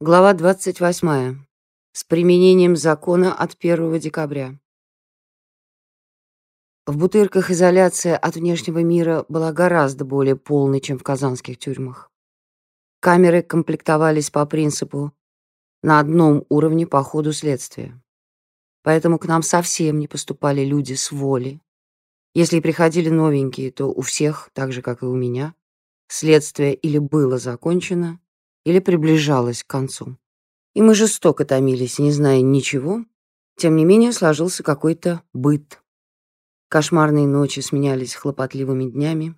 Глава 28. С применением закона от 1 декабря. В Бутырках изоляция от внешнего мира была гораздо более полной, чем в казанских тюрьмах. Камеры комплектовались по принципу на одном уровне по ходу следствия. Поэтому к нам совсем не поступали люди с воли. Если приходили новенькие, то у всех, так же как и у меня, следствие или было закончено, или приближалась к концу. И мы жестоко томились, не зная ничего, тем не менее сложился какой-то быт. Кошмарные ночи сменялись хлопотливыми днями.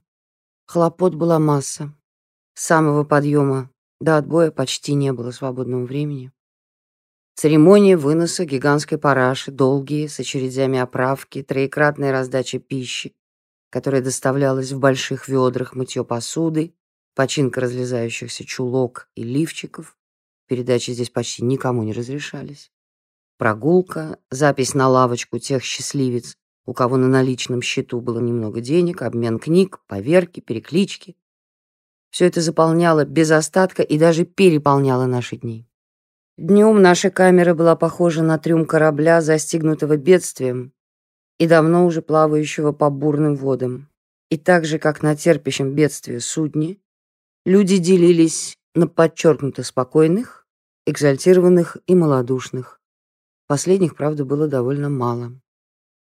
Хлопот была масса. С самого подъема до отбоя почти не было свободного времени. Церемонии выноса гигантской параши, долгие, с очередями оправки, троекратная раздача пищи, которая доставлялась в больших ведрах, мытье посуды, починка разлезающихся чулок и лифчиков. Передачи здесь почти никому не разрешались. Прогулка, запись на лавочку тех счастливец, у кого на наличном счету было немного денег, обмен книг, поверки, переклички. Все это заполняло без остатка и даже переполняло наши дни. Днем наша камера была похожа на трюм корабля, застигнутого бедствием и давно уже плавающего по бурным водам. И так же, как на терпящем бедствие судне, Люди делились на подчеркнуто спокойных, экзальтированных и малодушных. Последних, правда, было довольно мало.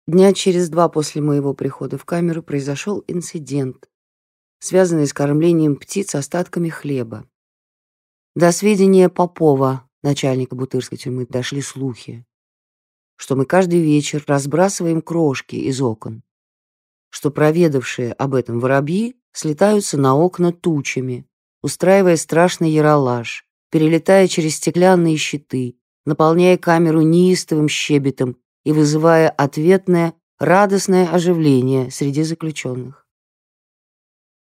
Дня через два после моего прихода в камеру произошел инцидент, связанный с кормлением птиц остатками хлеба. До сведения Попова, начальника Бутырской тюрьмы, дошли слухи, что мы каждый вечер разбрасываем крошки из окон, что проведавшие об этом воробьи слетаются на окна тучами, устраивая страшный яролаж, перелетая через стеклянные щиты, наполняя камеру неистовым щебетом и вызывая ответное радостное оживление среди заключенных.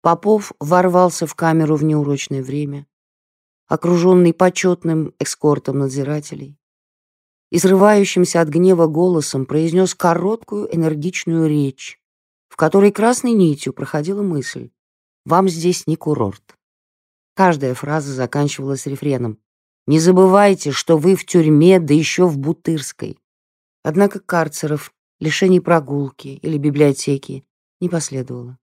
Попов ворвался в камеру в неурочное время, окруженный почетным эскортом надзирателей, и срывающимся от гнева голосом произнес короткую энергичную речь, которой красной нитью проходила мысль «Вам здесь не курорт». Каждая фраза заканчивалась рефреном «Не забывайте, что вы в тюрьме, да еще в Бутырской». Однако карцеров, лишений прогулки или библиотеки не последовало.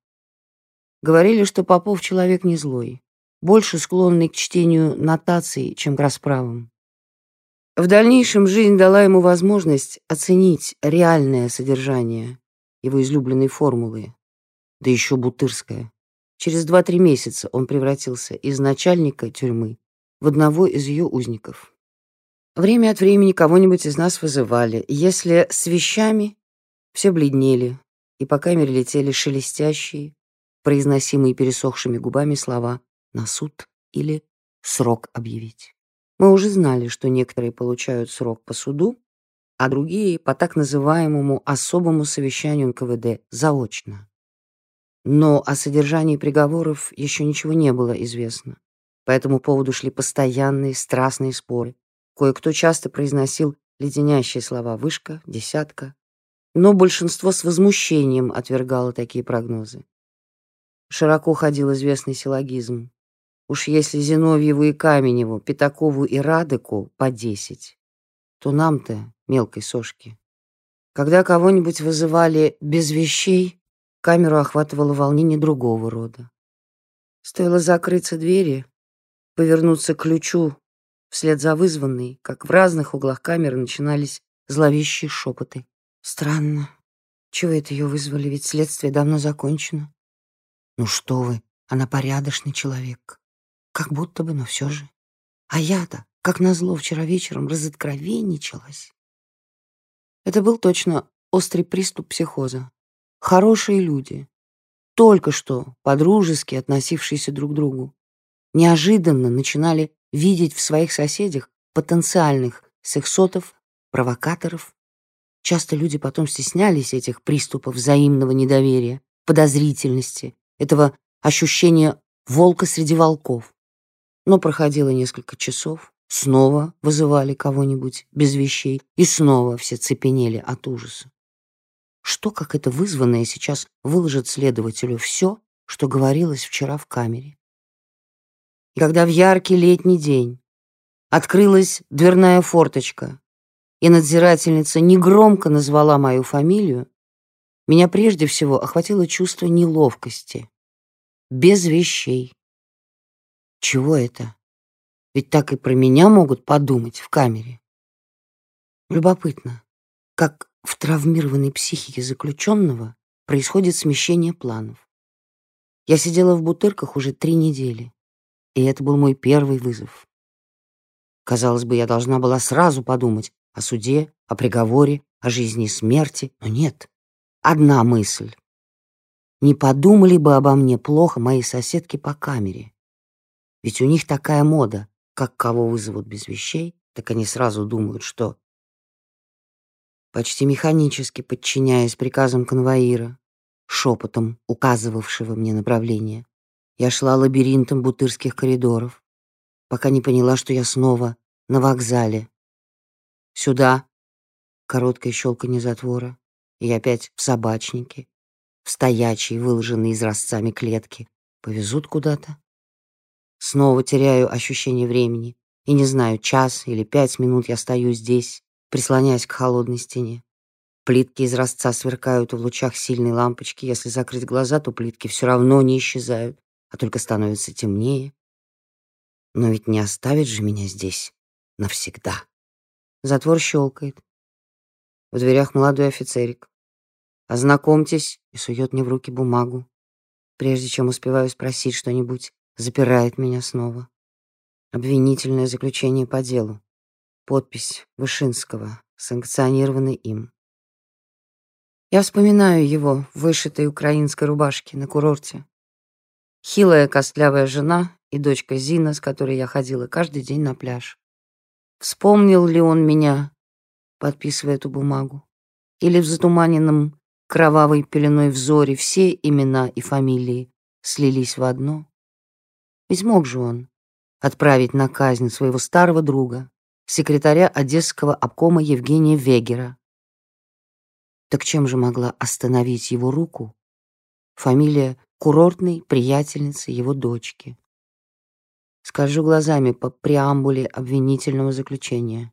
Говорили, что Попов человек не злой, больше склонный к чтению нотаций, чем к расправам. В дальнейшем жизнь дала ему возможность оценить реальное содержание его излюбленной формулы, да еще бутырская. Через два-три месяца он превратился из начальника тюрьмы в одного из ее узников. Время от времени кого-нибудь из нас вызывали. Если с вещами, все бледнели, и по камере летели шелестящие, произносимые пересохшими губами слова «на суд» или «срок объявить». Мы уже знали, что некоторые получают срок по суду, а другие — по так называемому особому совещанию НКВД заочно. Но о содержании приговоров еще ничего не было известно. По этому поводу шли постоянные страстные споры. Кое-кто часто произносил леденящие слова «вышка», «десятка», но большинство с возмущением отвергало такие прогнозы. Широко ходил известный силлогизм. Уж если Зиновьеву и Каменеву, Пятакову и Радыку по десять, то нам-то мелкой сошки. Когда кого-нибудь вызывали без вещей, камеру охватывало волнение другого рода. Стоило закрыться двери, повернуться к ключу вслед за вызванной, как в разных углах камеры начинались зловещие шепоты. Странно. Чего это ее вызвали, ведь следствие давно закончено. Ну что вы, она порядочный человек. Как будто бы, но все же. А я-то, как назло, вчера вечером разоткровенничалась. Это был точно острый приступ психоза. Хорошие люди, только что подружески относившиеся друг к другу, неожиданно начинали видеть в своих соседях потенциальных сексотов, провокаторов. Часто люди потом стеснялись этих приступов взаимного недоверия, подозрительности, этого ощущения волка среди волков. Но проходило несколько часов, Снова вызывали кого-нибудь без вещей, и снова все цепенели от ужаса. Что, как это вызванное, сейчас выложит следователю все, что говорилось вчера в камере? И когда в яркий летний день Открылась дверная форточка, и надзирательница негромко назвала мою фамилию, меня прежде всего охватило чувство неловкости. Без вещей. Чего это? Ведь так и про меня могут подумать в камере. Любопытно, как в травмированной психике заключенного происходит смещение планов. Я сидела в бутырках уже три недели, и это был мой первый вызов. Казалось бы, я должна была сразу подумать о суде, о приговоре, о жизни и смерти, но нет. Одна мысль. Не подумали бы обо мне плохо мои соседки по камере. Ведь у них такая мода, как кого вызовут без вещей, так они сразу думают, что... Почти механически подчиняясь приказам конвоира, шепотом указывавшего мне направление, я шла лабиринтом бутырских коридоров, пока не поняла, что я снова на вокзале. Сюда. Короткое щелканье затвора. И опять в собачнике, в стоячей, выложенной изразцами клетки. Повезут куда-то. Снова теряю ощущение времени. И не знаю, час или пять минут я стою здесь, прислоняясь к холодной стене. Плитки из разца сверкают в лучах сильной лампочки. Если закрыть глаза, то плитки все равно не исчезают, а только становятся темнее. Но ведь не оставит же меня здесь навсегда. Затвор щелкает. В дверях молодой офицерик. «Ознакомьтесь», и сует мне в руки бумагу. Прежде чем успеваю спросить что-нибудь, запирает меня снова. Обвинительное заключение по делу. Подпись Вышинского, санкционированный им. Я вспоминаю его в вышитой украинской рубашке на курорте. Хилая костлявая жена и дочка Зина, с которой я ходила каждый день на пляж. Вспомнил ли он меня, подписывая эту бумагу? Или в затуманенном кровавой пеленой взоре все имена и фамилии слились в одно? Ведь мог же он отправить на казнь своего старого друга, секретаря Одесского обкома Евгения Вегера. Так чем же могла остановить его руку фамилия курортной приятельницы его дочки? Скольжу глазами по преамбуле обвинительного заключения.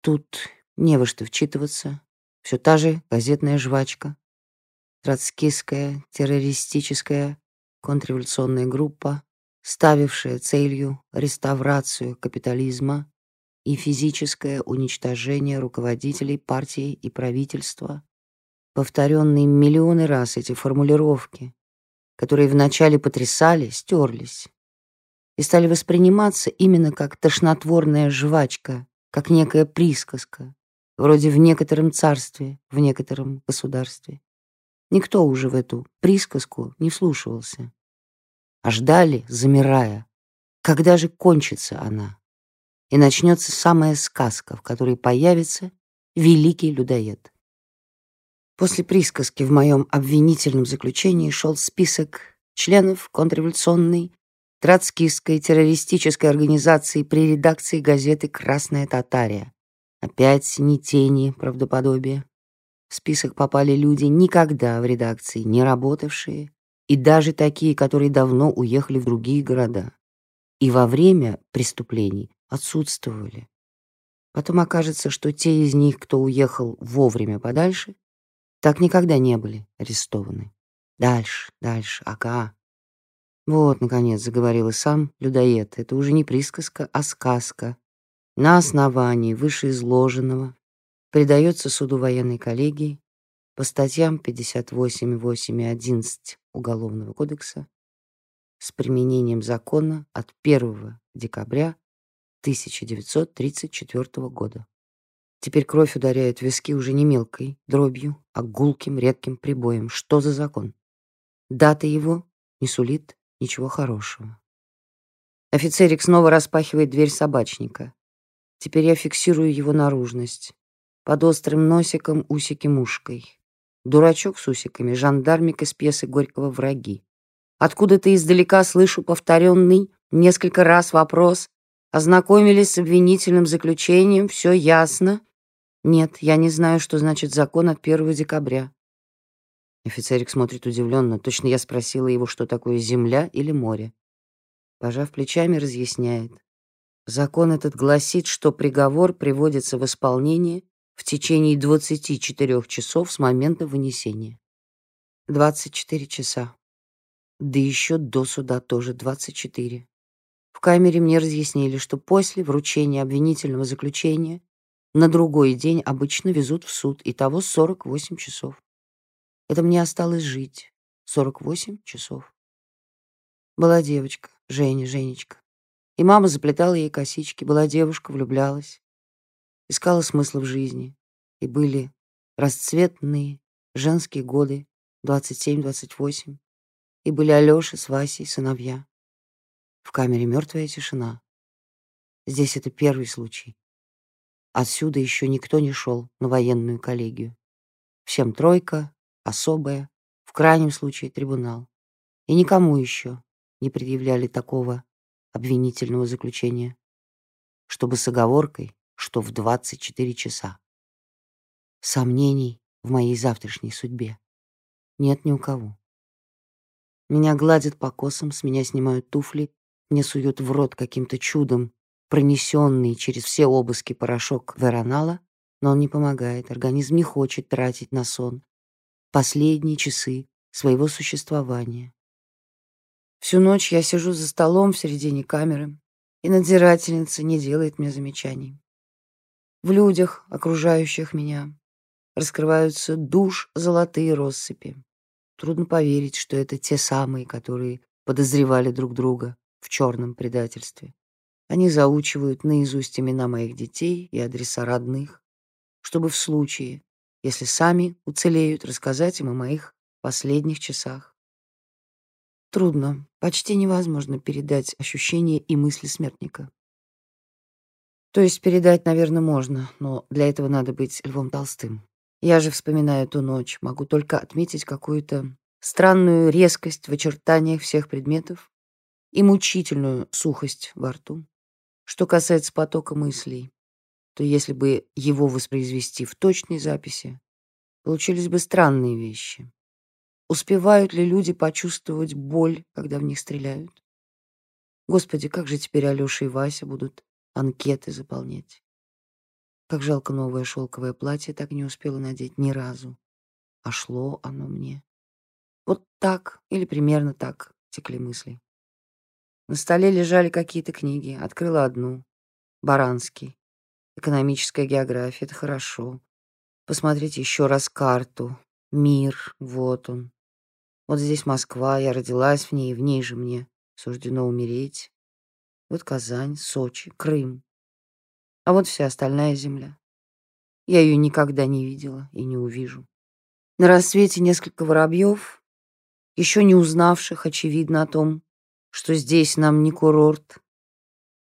Тут не во что вчитываться. Все та же газетная жвачка. Троцкистская террористическая контрреволюционная группа, ставившая целью реставрацию капитализма и физическое уничтожение руководителей партии и правительства. Повторенные миллионы раз эти формулировки, которые вначале потрясали, стерлись и стали восприниматься именно как тошнотворная жвачка, как некая присказка, вроде в некотором царстве, в некотором государстве. Никто уже в эту присказку не вслушивался, а ждали, замирая, когда же кончится она, и начнется самая сказка, в которой появится великий людоед. После присказки в моем обвинительном заключении шел список членов контрреволюционной троцкистской террористической организации при редакции газеты «Красная Татария». Опять ни тени правдоподобия. В список попали люди, никогда в редакции не работавшие, и даже такие, которые давно уехали в другие города. И во время преступлений отсутствовали. Потом окажется, что те из них, кто уехал вовремя подальше, так никогда не были арестованы. Дальше, дальше, ага. Вот, наконец, заговорил и сам людоед. Это уже не присказка, а сказка. На основании вышеизложенного придается суду военной коллегии по статьям 58.8 и 11 Уголовного кодекса с применением закона от 1 декабря 1934 года. Теперь кровь ударяет в виски уже не мелкой дробью, а гулким редким прибоем. Что за закон? Дата его не сулит Ничего хорошего. Офицерик снова распахивает дверь собачника. Теперь я фиксирую его наружность. Под острым носиком усики-мушкой. Дурачок с усиками, жандармик из пьесы Горького «Враги». Откуда-то издалека слышу повторенный несколько раз вопрос. Ознакомились с обвинительным заключением, все ясно. Нет, я не знаю, что значит закон от 1 декабря. Офицерик смотрит удивленно. Точно я спросила его, что такое земля или море. Пожав плечами, разъясняет. Закон этот гласит, что приговор приводится в исполнение в течение 24 часов с момента вынесения. 24 часа. Да еще до суда тоже 24. В камере мне разъяснили, что после вручения обвинительного заключения на другой день обычно везут в суд, и того 48 часов. Это мне осталось жить. 48 часов. Была девочка, Женя, Женечка. И мама заплетала ей косички. Была девушка, влюблялась. Искала смысла в жизни. И были расцветные женские годы, 27-28. И были Алёша с Васей, сыновья. В камере мертвая тишина. Здесь это первый случай. Отсюда еще никто не шел на военную коллегию. Всем тройка, особая, в крайнем случае трибунал. И никому еще не предъявляли такого обвинительного заключения, чтобы с оговоркой, что в 24 часа. Сомнений в моей завтрашней судьбе нет ни у кого. Меня гладят по косам, с меня снимают туфли, мне суют в рот каким-то чудом пронесенный через все обыски порошок веронала, но он не помогает, организм не хочет тратить на сон последние часы своего существования. Всю ночь я сижу за столом в середине камеры, и надзирательница не делает мне замечаний. В людях, окружающих меня, раскрываются душ золотые россыпи. Трудно поверить, что это те самые, которые подозревали друг друга в черном предательстве. Они заучивают наизусть имена моих детей и адреса родных, чтобы в случае, если сами уцелеют, рассказать им о моих последних часах. Трудно, почти невозможно передать ощущения и мысли смертника. То есть передать, наверное, можно, но для этого надо быть Львом Толстым. Я же, вспоминаю ту ночь, могу только отметить какую-то странную резкость в очертаниях всех предметов и мучительную сухость во рту. Что касается потока мыслей, то если бы его воспроизвести в точной записи, получились бы странные вещи. Успевают ли люди почувствовать боль, когда в них стреляют? Господи, как же теперь Алёша и Вася будут анкеты заполнять? Как жалко новое шелковое платье, так не успела надеть ни разу. А шло оно мне. Вот так или примерно так текли мысли. На столе лежали какие-то книги. Открыла одну. Баранский. Экономическая география — это хорошо. Посмотрите еще раз карту. Мир, вот он. Вот здесь Москва, я родилась в ней, в ней же мне суждено умереть. Вот Казань, Сочи, Крым. А вот вся остальная земля. Я ее никогда не видела и не увижу. На рассвете несколько воробьев, еще не узнавших, очевидно, о том, что здесь нам не курорт,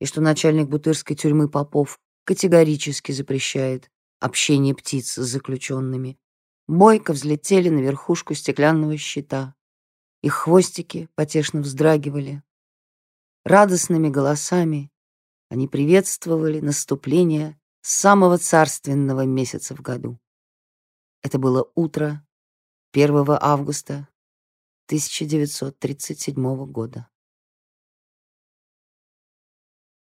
и что начальник бутырской тюрьмы Попов категорически запрещает общение птиц с заключенными, бойко взлетели на верхушку стеклянного щита. Их хвостики потешно вздрагивали. Радостными голосами они приветствовали наступление самого царственного месяца в году. Это было утро 1 августа 1937 года.